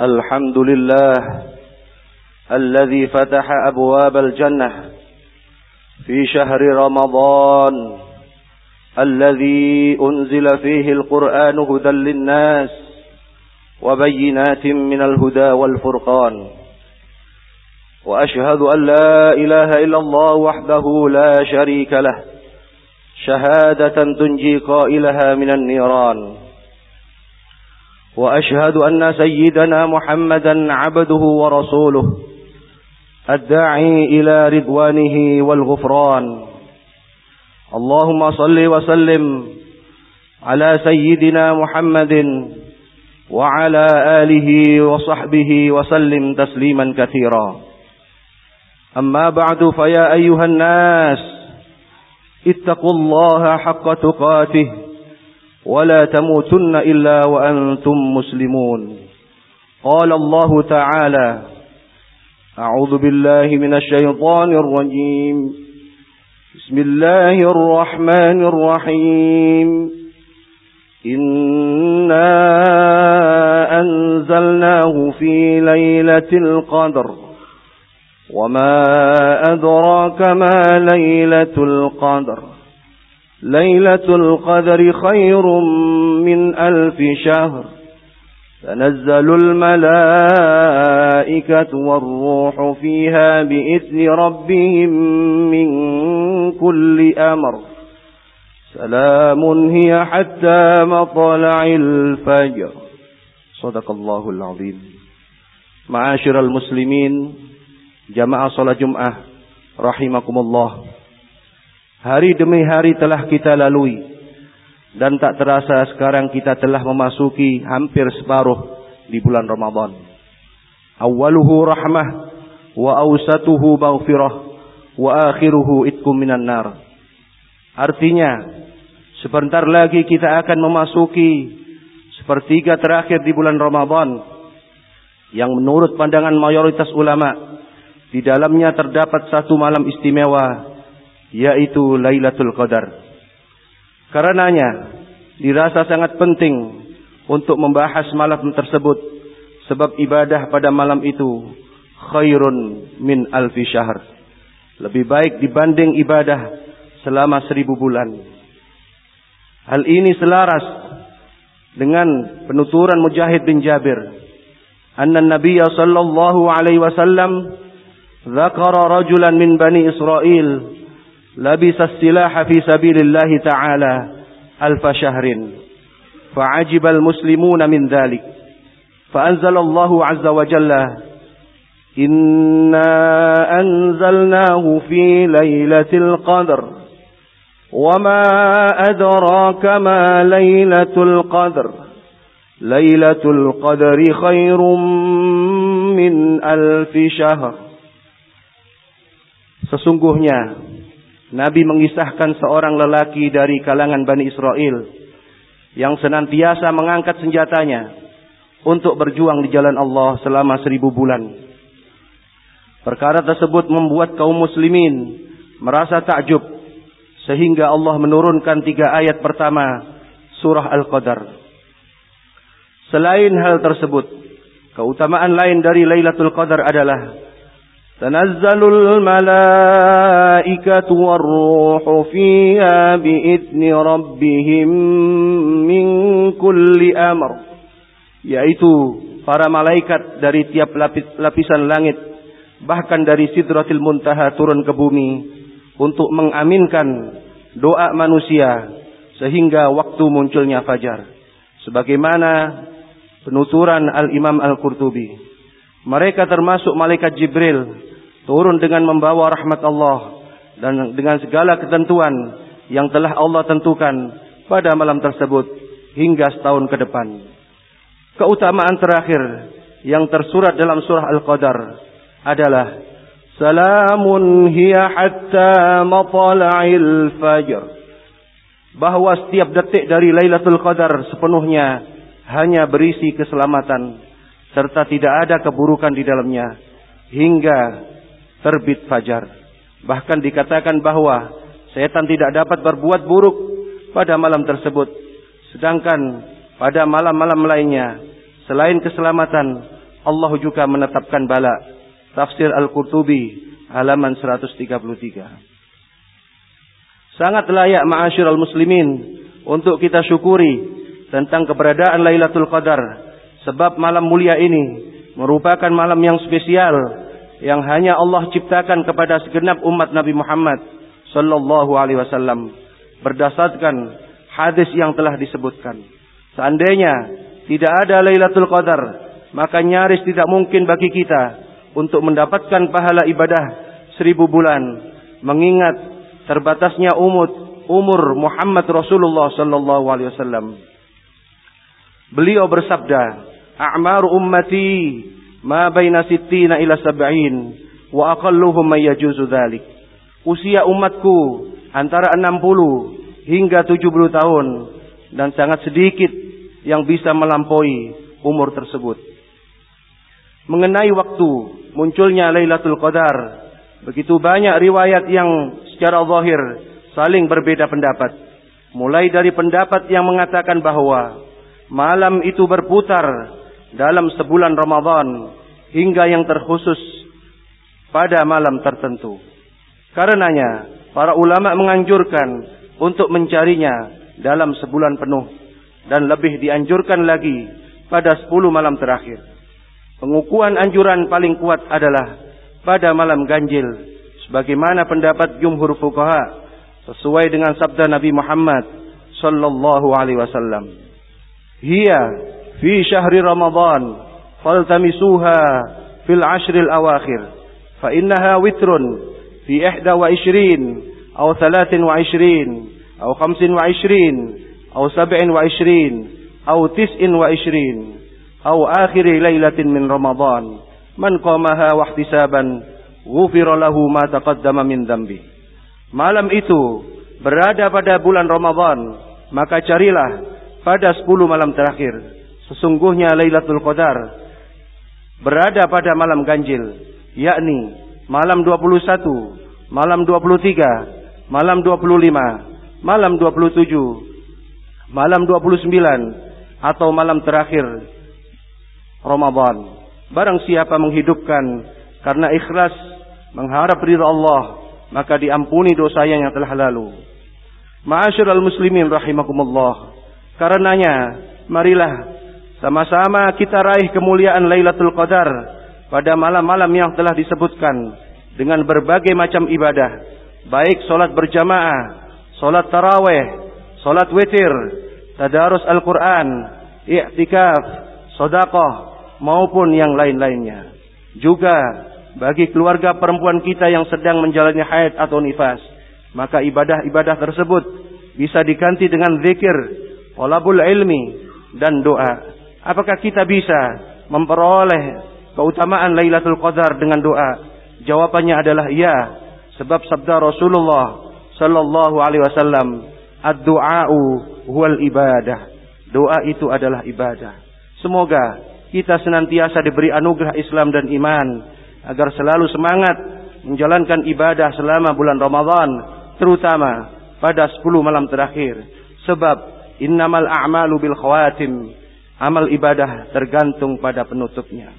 الحمد لله الذي فتح أبواب الجنة في شهر رمضان الذي أنزل فيه القرآن هدى للناس وبينات من الهدى والفرقان وأشهد أن لا إله إلا الله وحده لا شريك له شهادة تنجي قائلها من النيران وأشهد أن سيدنا محمدا عبده ورسوله الداعي إلى رضوانه والغفران. اللهم صل وسلم على سيدنا محمد وعلى آله وصحبه وسلم تسليما كثيرا. أما بعد فيا أيها الناس اتقوا الله حق تقاته. ولا تموتن إلا وأنتم مسلمون. قال الله تعالى أعوذ بالله من الشيطان الرجيم. بسم الله الرحمن الرحيم. إنا أنزلناه في ليلة القدر. وما أدراك ما ليلة القدر. ليلة القدر خير من ألف شهر. تنزل الملائكة والروح فيها بإذن ربهم من كل أمر. سلام هي حتى مطلع الفجر. صدق الله العظيم. معاشر المسلمين جماعة صلاة جمعة رحمكم الله. Hari demi hari telah kita lalui dan tak terasa sekarang kita telah memasuki hampir separuh di bulan Ramadan. Awaluhu rahmah wa awsatuhu maghfirah wa akhiruhu itkum minan nar. Artinya, sebentar lagi kita akan memasuki sepertiga terakhir di bulan Ramadan yang menurut pandangan mayoritas ulama di dalamnya terdapat satu malam istimewa yaitu Lailatul Qadar. Karenanya dirasa sangat penting untuk membahas malam tersebut sebab ibadah pada malam itu khairun min alfi syahr. Lebih baik dibanding ibadah selama seribu bulan. Hal ini selaras dengan penuturan Mujahid bin Jabir. Anna Nabiya sallallahu alaihi wasallam dzakara rajulan min Bani Israel لبس السلاح في سبيل الله تعالى ألف شهر. فعجب المسلمون من ذلك. فأنزل الله عز وجل إنا أنزلناه في ليلة القدر وما أدراك ما ليلة القدر. ليلة القدر خير من ألف شهر. Sesungguhnya Nabi mengisahkan seorang lelaki dari kalangan Bani Israel yang senantiasa mengangkat senjatanya untuk berjuang di jalan Allah selama seribu bulan. Perkara tersebut membuat kaum muslimin merasa takjub sehingga Allah menurunkan tiga ayat pertama surah Al-Qadar. Selain hal tersebut, keutamaan lain dari Lailatul Qadar adalah تنزل الملائكة والروح فيها بإذن ربهم من كل أمر yaitu para malaikat dari tiap lapis, lapisan langit bahkan dari sidratil muntaha turun ke bumi untuk mengaminkan doa manusia sehingga waktu munculnya fajar sebagaimana penuturan Al-Imam Al-Qurtubi mereka termasuk malaikat Jibril turun dengan membawa rahmat Allah dan dengan segala ketentuan yang telah Allah tentukan pada malam tersebut hingga setahun ke depan. Keutamaan terakhir yang tersurat dalam surah Al-Qadar adalah Salamun hiya hatta fajr. Bahwa setiap detik dari Lailatul Qadar sepenuhnya hanya berisi keselamatan serta tidak ada keburukan di dalamnya hingga terbit fajar. Bahkan dikatakan bahwa setan tidak dapat berbuat buruk pada malam tersebut. Sedangkan pada malam-malam lainnya, selain keselamatan, Allah juga menetapkan bala. Tafsir Al-Qurtubi halaman 133. Sangat layak ma'asyiral muslimin untuk kita syukuri tentang keberadaan Lailatul Qadar sebab malam mulia ini merupakan malam yang spesial yang hanya Allah ciptakan kepada segenap umat Nabi Muhammad sallallahu alaihi wasallam berdasarkan hadis yang telah disebutkan. Seandainya tidak ada Lailatul Qadar, maka nyaris tidak mungkin bagi kita untuk mendapatkan pahala ibadah seribu bulan. Mengingat terbatasnya umur umur Muhammad Rasulullah sallallahu alaihi wasallam. Beliau bersabda, "A'mar ummati ma baina sittina ila sab'in wa aqalluhum may yajuzu dhalik." Usia umatku antara 60 hingga 70 tahun dan sangat sedikit yang bisa melampaui umur tersebut. Mengenai waktu munculnya Lailatul Qadar, begitu banyak riwayat yang secara zahir saling berbeda pendapat. Mulai dari pendapat yang mengatakan bahwa malam itu berputar dalam sebulan Ramadan hingga yang terkhusus pada malam tertentu. Karenanya, para ulama menganjurkan untuk mencarinya dalam sebulan penuh dan lebih dianjurkan lagi pada sepuluh malam terakhir. Pengukuhan anjuran paling kuat adalah pada malam ganjil sebagaimana pendapat jumhur fuqaha sesuai dengan sabda Nabi Muhammad sallallahu alaihi wasallam hiya fi syahri Ramadan faltamisuha fil ashril awakhir fa innaha witrun fi ihda wa ishrin aw thalathin wa ishrin aw khamsin wa ishrin aw sab'in wa ishrin aw tis'in wa ishrin aw akhiri lailatin min Ramadhan, man qamaha wahtisaban ghufira lahu ma taqaddama min dhanbi. Malam itu berada pada bulan Ramadhan, maka carilah pada 10 malam terakhir. Sesungguhnya Lailatul Qadar berada pada malam ganjil, yakni malam 21, malam 23, malam 25, malam 27, malam 29 atau malam terakhir Ramadan. Barang siapa menghidupkan karena ikhlas mengharap ridha Allah, maka diampuni dosanya yang telah lalu. Ma'asyiral muslimin rahimakumullah. Karenanya, marilah sama-sama kita raih kemuliaan Lailatul Qadar pada malam-malam yang telah disebutkan dengan berbagai macam ibadah, baik solat berjamaah, solat taraweh, salat witir, tadarus Al-Quran, i'tikaf, sodakoh, maupun yang lain-lainnya. Juga bagi keluarga perempuan kita yang sedang menjalani haid atau nifas, maka ibadah-ibadah tersebut bisa diganti dengan zikir, walabul ilmi, dan doa. Apakah kita bisa memperoleh keutamaan Lailatul Qadar dengan doa? Jawabannya adalah iya, sebab sabda Rasulullah sallallahu alaihi wasallam Ad-du'a'u huwal ibadah. Doa itu adalah ibadah. Semoga kita senantiasa diberi anugerah Islam dan iman agar selalu semangat menjalankan ibadah selama bulan Ramadan, terutama pada 10 malam terakhir. Sebab innamal a'malu bil khawatim. Amal ibadah tergantung pada penutupnya.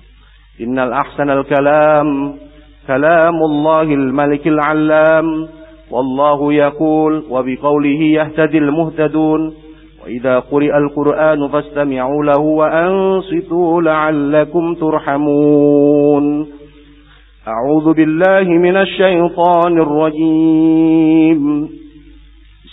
Innal ahsanal kalam kalamullahil malikil alam والله يقول وبقوله يهتدي المهتدون وإذا قرئ القرآن فاستمعوا له وأنصتوا لعلكم ترحمون أعوذ بالله من الشيطان الرجيم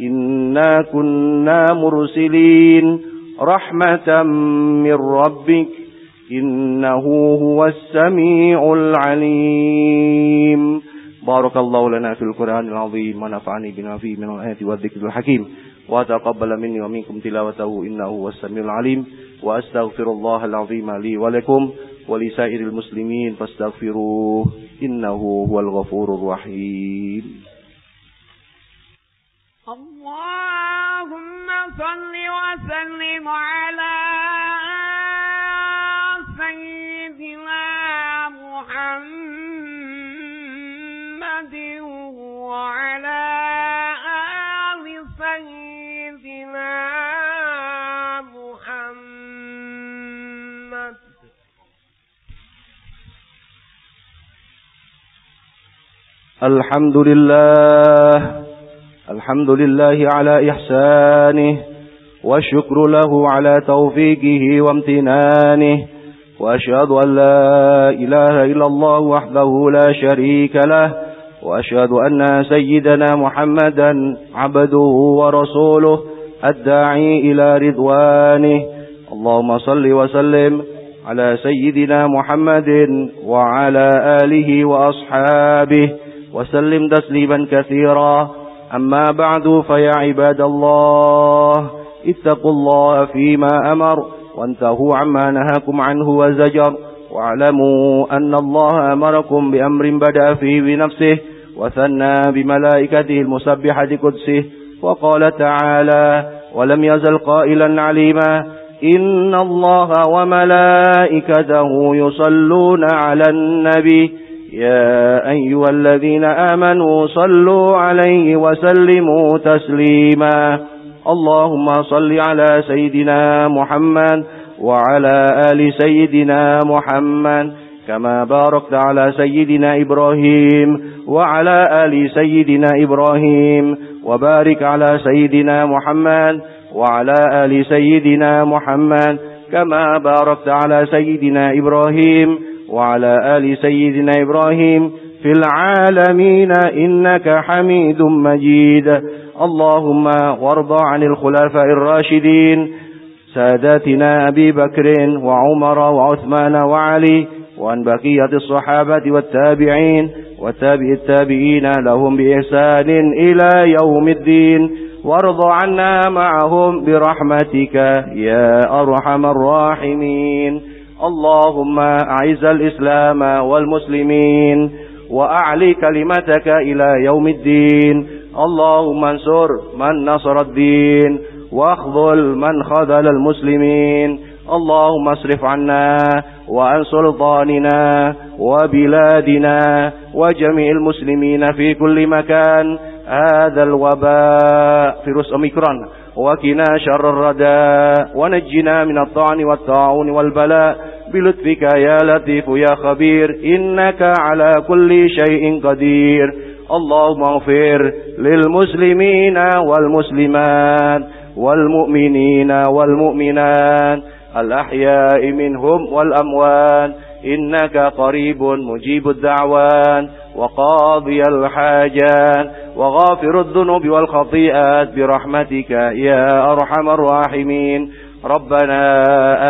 إنا كنا مرسلين رحمة من ربك إنه هو السميع العليم. بارك الله لنا في القرآن العظيم ونفعني بما فيه من الآيات والذكر الحكيم. وتقبل مني ومنكم تلاوته إنه هو السميع العليم. وأستغفر الله العظيم لي ولكم ولسائر المسلمين فاستغفروه إنه هو الغفور الرحيم. اللهم صل وسلم على سيدنا محمد وعلى آل سيدنا محمد. الحمد لله الحمد لله على إحسانه والشكر له على توفيقه وامتنانه وأشهد أن لا إله إلا الله وحده لا شريك له وأشهد أن سيدنا محمدا عبده ورسوله الداعي إلى رضوانه. اللهم صل وسلم على سيدنا محمد وعلى آله وأصحابه وسلم تسليما كثيرا. أما بعد فيا عباد الله اتقوا الله فيما أمر وانتهوا عما نهاكم عنه وزجر واعلموا أن الله أمركم بأمر بدأ فيه بنفسه وثنى بملائكته المسبحة قدسه وقال تعالى ولم يزل قائلا عليما إن الله وملائكته يصلون على النبي يا أيها الذين آمنوا صلوا عليه وسلموا تسليما. اللهم صل على سيدنا محمد وعلى آل سيدنا محمد كما باركت على سيدنا إبراهيم وعلى آل سيدنا إبراهيم وبارك على سيدنا محمد وعلى آل سيدنا محمد كما باركت على سيدنا إبراهيم وعلى آل سيدنا إبراهيم في العالمين إنك حميد مجيد. اللهم وارض عن الخلفاء الراشدين ساداتنا أبي بكر وعمر وعثمان وعلي وعن بقية الصحابة والتابعين وتابع التابعين لهم بإحسان إلى يوم الدين. وارض عنا معهم برحمتك يا أرحم الراحمين. اللهم أعز الإسلام والمسلمين وأعلي كلمتك إلى يوم الدين. اللهم انصر من نصر الدين واخذل من خذل المسلمين. اللهم اصرف عنا وعن سلطاننا وبلادنا وجميع المسلمين في كل مكان. هذا الوباء فيروس أوميكرون وكنا شر الرداء. ونجنا من الطعن والطاعون والبلاء. بلطفك يا لطيف يا خبير. إنك على كل شيء قدير. اللهم اغفر للمسلمين والمسلمات والمؤمنين والمؤمنات. الأحياء منهم والأموات إنك قريب مجيب الدعوات وقاضي الحاجات وغافر الذنوب والخطيئات برحمتك يا أرحم الراحمين. ربنا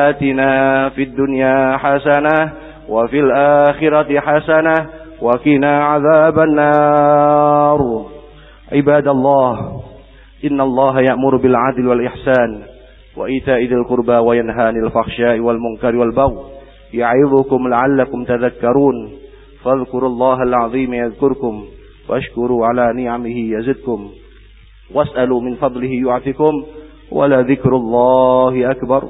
آتنا في الدنيا حسنة وفي الآخرة حسنة وكنا عذاب النار. عباد الله إن الله يأمر بالعدل والإحسان. وإيتاء ذي القربى وينهى عن الفحشاء والمنكر والبغي يعظكم لعلكم تذكرون فاذكروا الله العظيم يذكركم واشكروا على نعمه يزدكم واسألوا من فضله يعفكم ولذكر الله أكبر